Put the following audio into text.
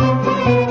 Música